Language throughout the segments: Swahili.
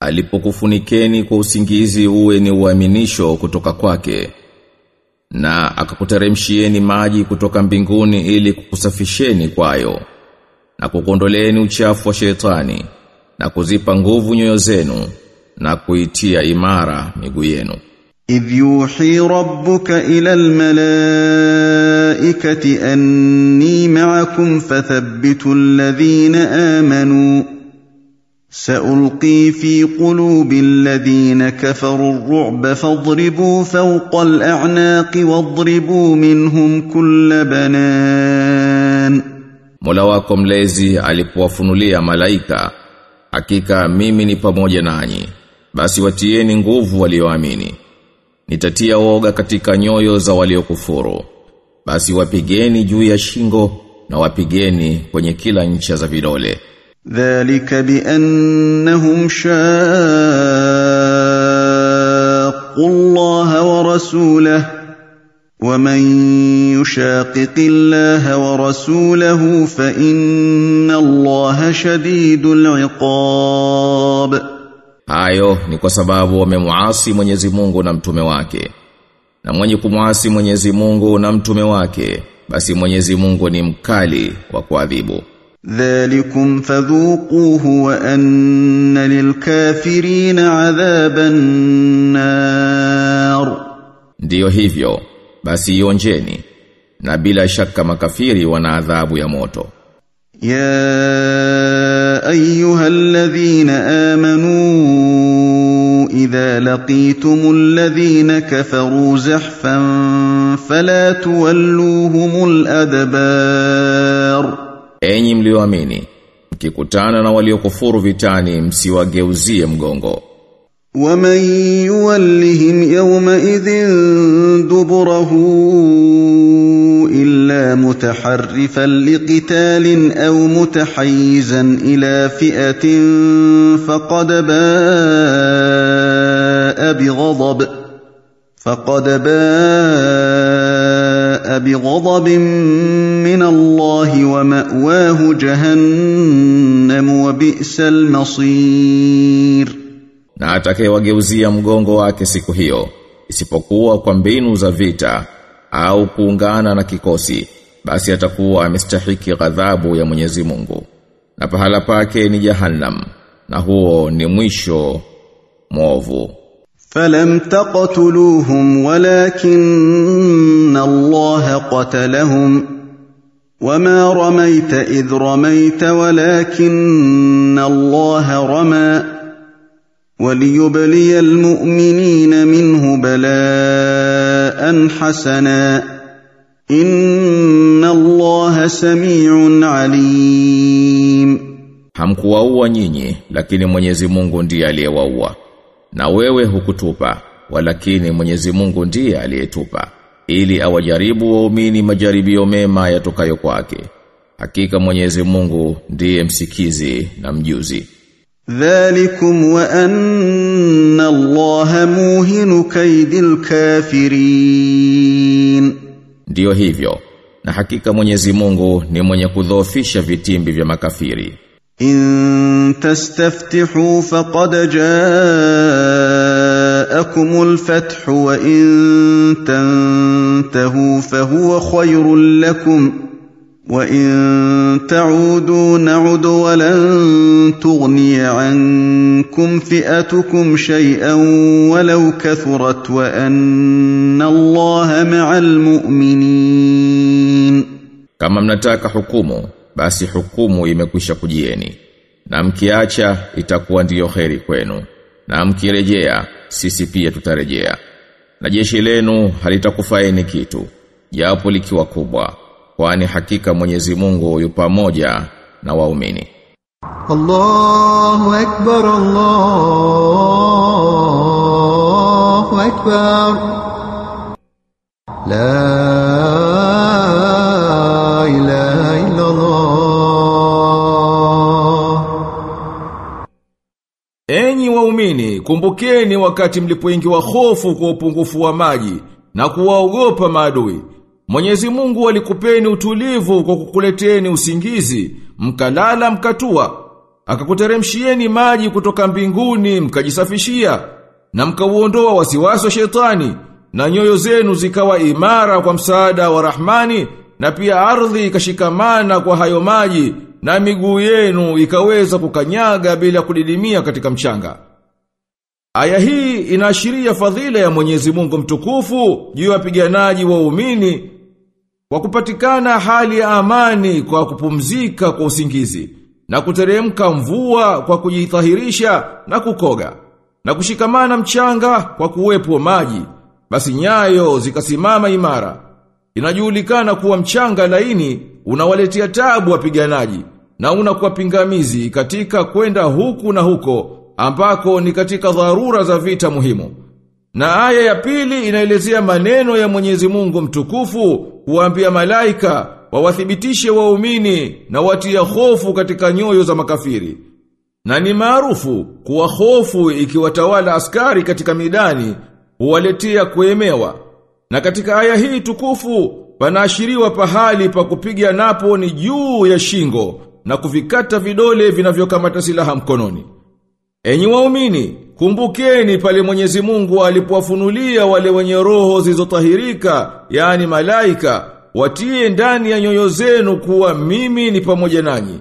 alipokufunikeni kwa usingizi uwe ni uaminisho kutoka kwake na akakuteremshieni maji kutoka mbinguni ili kukusafisheni kwayo na kukondoleeni uchafu wa shetani na kuzipa nguvu nyoyo zenu na kuitia imara miguu yenu. Idh yuhi rabbuka ila almalaikati anni ma'akum fathabbitu alladhina amanu. سألقي في قلوب الذين كفروا الرعب فاضربوا فوق الأعناق واضربوا منهم كل بنان Mola wako mlezi alipowafunulia malaika hakika mimi ni pamoja nanyi basi watieni nguvu walioamini nitatia woga katika nyoyo za waliokufuru basi wapigeni juu ya shingo na wapigeni kwenye kila ncha za vidole ذلك بأنهم شاقوا الله ورسوله ومن يشاقق الله ورسوله فإن الله شديد العقاب Hayo ni kwa sababu wamemuasi Mwenyezi Mungu na mtume wake. Na mwenye kumuasi Mwenyezi Mungu na mtume wake, basi Mwenyezi Mungu ni mkali wa kuadhibu. ذلكم فذوقوه وأن للكافرين عذاب النار Ndiyo hivyo, basi ionjeni. Na bila shaka makafiri wana adhabu ya moto. يا ايها الذين امنوا اذا لقيتم الذين كفروا زحفا فلا تولوهم الادبار Enyi mlioamini, mkikutana na waliokufuru vitani msiwageuzie mgongo. ومن يولهم يومئذ دبره الا متحرفا لقتال أو متحيزا إلى فئه فقد باء بغضب فقد باء بغضب من الله وماواه جهنم وبئس المصير Na atakayewageuzia mgongo wake siku hiyo, isipokuwa kwa mbinu za vita au kuungana na kikosi, basi atakuwa amestahiki ghadhabu ya Mwenyezi Mungu. Na pahala pake ni Jahannam, na huo ni mwisho mwovu. فلم تقتلوهم ولكن الله قتلهم وما رميت اذ رميت ولكن الله رمى وليبلي المؤمنين منه بلاء حسنا ان الله سميع عليم Hamkuwaua nyinyi, lakini Mwenyezi Mungu ndiye aliyewaua. na wewe hukutupa walakini Mwenyezi Mungu ndiye aliyetupa ili awajaribu waumini majaribio mema yatokayo kwake. Hakika Mwenyezi Mungu ndiye msikizi na mjuzi. Dhalikum wa anna Allah muhinu kaidil kafirin. Ndiyo hivyo na hakika Mwenyezi Mungu ni mwenye kudhoofisha vitimbi vya makafiri. إن تستفتحوا فقد جاءكم الفتح وإن تنتهوا فهو خير لكم وإن تعودوا نعد ولن تغني عنكم فئتكم شيئا ولو كثرت وأن الله مع المؤمنين. Kama mnataka hukumu, basi hukumu imekwisha kujieni. Na mkiacha itakuwa ndiyo kheri kwenu. Na mkirejea sisi pia tutarejea. Na jeshi lenu halitakufaeni kitu japo likiwa kubwa kwani hakika Mwenyezi Mungu yu pamoja na waumini. Allahu akbar Allahu akbar. La waumini, kumbukeni wakati mlipoingiwa hofu kwa upungufu wa maji na kuwaogopa maadui. Mwenyezi Mungu alikupeni utulivu kwa kukuleteni usingizi, mkalala mkatua. Akakuteremshieni maji kutoka mbinguni mkajisafishia na mkauondoa wasiwasi wa shetani na nyoyo zenu zikawa imara kwa msaada wa Rahmani na pia ardhi ikashikamana kwa hayo maji na miguu yenu ikaweza kukanyaga bila kudidimia katika mchanga. Aya hii inaashiria fadhila ya Mwenyezi Mungu mtukufu juu ya wapiganaji waumini kwa kupatikana hali ya amani kwa kupumzika kwa usingizi na kuteremka mvua kwa kujithahirisha na kukoga na kushikamana mchanga kwa kuwepo maji. Basi nyayo zikasimama imara. Inajulikana kuwa mchanga laini unawaletea tabu wapiganaji na unakuwa pingamizi katika kwenda huku na huko ambako ni katika dharura za vita muhimu na aya ya pili inaelezea maneno ya Mwenyezi Mungu mtukufu kuambia malaika wawathibitishe waumini na watia hofu katika nyoyo za makafiri. Na ni maarufu kuwa hofu ikiwatawala askari katika midani huwaletea kuemewa. Na katika aya hii tukufu panaashiriwa pahali pa kupiga napo ni juu ya shingo na kuvikata vidole vinavyokamata silaha mkononi. Enyi waumini, kumbukeni pale Mwenyezi Mungu alipowafunulia wale wenye roho zilizotahirika, yani malaika, watie ndani ya nyoyo zenu kuwa mimi ni pamoja nanyi.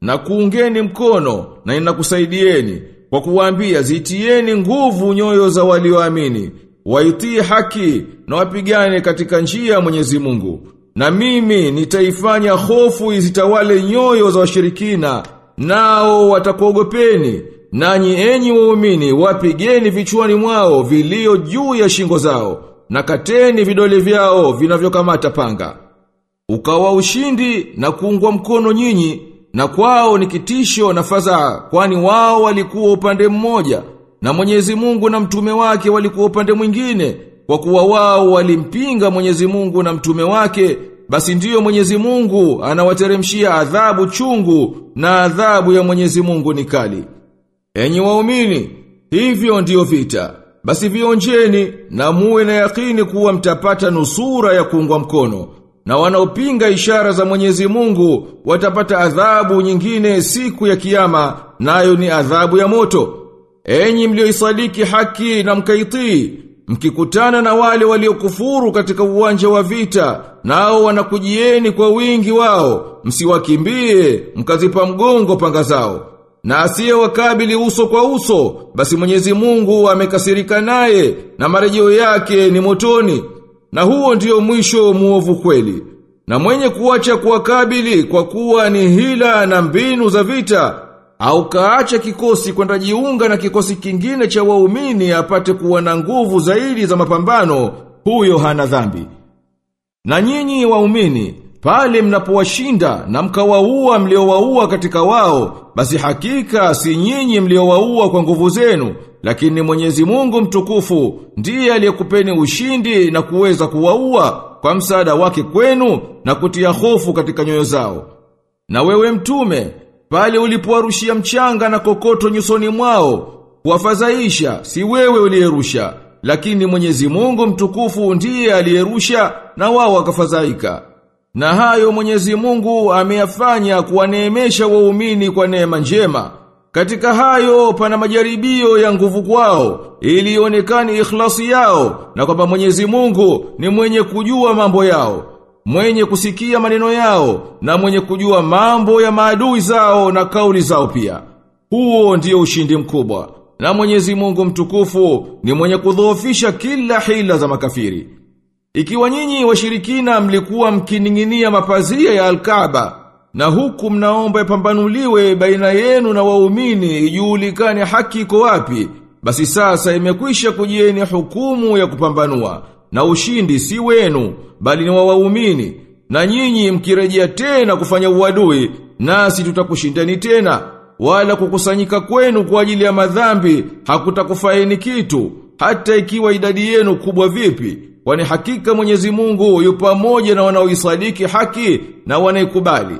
Na kuungeni mkono na ninakusaidieni kwa kuwaambia zitieni nguvu nyoyo za walioamini, wa waitii haki na wapigane katika njia ya Mwenyezi Mungu. Na mimi nitaifanya hofu izitawale nyoyo za washirikina, nao watakuogopeni. Nanyi enyi waumini wapigeni vichwani mwao vilio juu ya shingo zao na kateni vidole vyao vinavyokamata panga. Ukawa ushindi na kuungwa mkono nyinyi na kwao ni kitisho na fadhaa kwani wao walikuwa upande mmoja na Mwenyezi Mungu na mtume wake walikuwa upande mwingine kwa kuwa wao walimpinga Mwenyezi Mungu na mtume wake basi ndiyo Mwenyezi Mungu anawateremshia adhabu chungu na adhabu ya Mwenyezi Mungu ni kali. Enyi waumini, hivyo ndiyo vita. Basi vionjeni na muwe na yakini kuwa mtapata nusura ya kuungwa mkono. Na wanaopinga ishara za Mwenyezi Mungu watapata adhabu nyingine siku ya kiyama, nayo ni adhabu ya moto. Enyi mlioisadiki haki na mkaitii, mkikutana na wale waliokufuru katika uwanja wa vita, nao wanakujieni kwa wingi wao, msiwakimbie, mkazipa mgongo panga zao. Na asiye wakabili uso kwa uso, basi Mwenyezi Mungu amekasirika naye na marejeo yake ni motoni. Na huo ndio mwisho muovu kweli. Na mwenye kuacha kuwakabili kwa kuwa ni hila na mbinu za vita, au kaacha kikosi kwenda jiunga na kikosi kingine cha waumini apate kuwa na nguvu zaidi za mapambano, huyo hana dhambi. Na nyinyi waumini, pale mnapowashinda na mkawaua mliowaua katika wao, basi hakika si nyinyi mliowaua kwa nguvu zenu, lakini Mwenyezi Mungu mtukufu ndiye aliyekupeni ushindi na kuweza kuwaua kwa msaada wake kwenu na kutia hofu katika nyoyo zao. Na wewe mtume, pale ulipowarushia mchanga na kokoto nyusoni mwao, kuwafadhaisha si wewe uliyerusha, lakini Mwenyezi Mungu mtukufu ndiye aliyerusha na wao wakafadhaika. Na hayo Mwenyezi Mungu ameyafanya kuwaneemesha waumini kwa neema njema. Katika hayo pana majaribio ya nguvu kwao ili ionekane ikhlasi yao na kwamba Mwenyezi Mungu ni mwenye kujua mambo yao, mwenye kusikia maneno yao na mwenye kujua mambo ya maadui zao na kauli zao pia. Huo ndio ushindi mkubwa. Na Mwenyezi Mungu mtukufu ni mwenye kudhoofisha kila hila za makafiri. Ikiwa nyinyi washirikina mlikuwa mkininginia mapazia ya Al-Kaaba na huku mnaomba ipambanuliwe baina yenu na waumini ijulikane haki iko wapi, basi sasa imekwisha kujieni hukumu ya kupambanua na ushindi si wenu bali ni wa waumini. Na nyinyi mkirejea tena kufanya uadui nasi tutakushindani tena wala kukusanyika kwenu kwa ajili ya madhambi hakutakufaini kitu hata ikiwa idadi yenu kubwa vipi, kwani hakika Mwenyezi Mungu yu pamoja na wanaoisadiki haki na wanaikubali.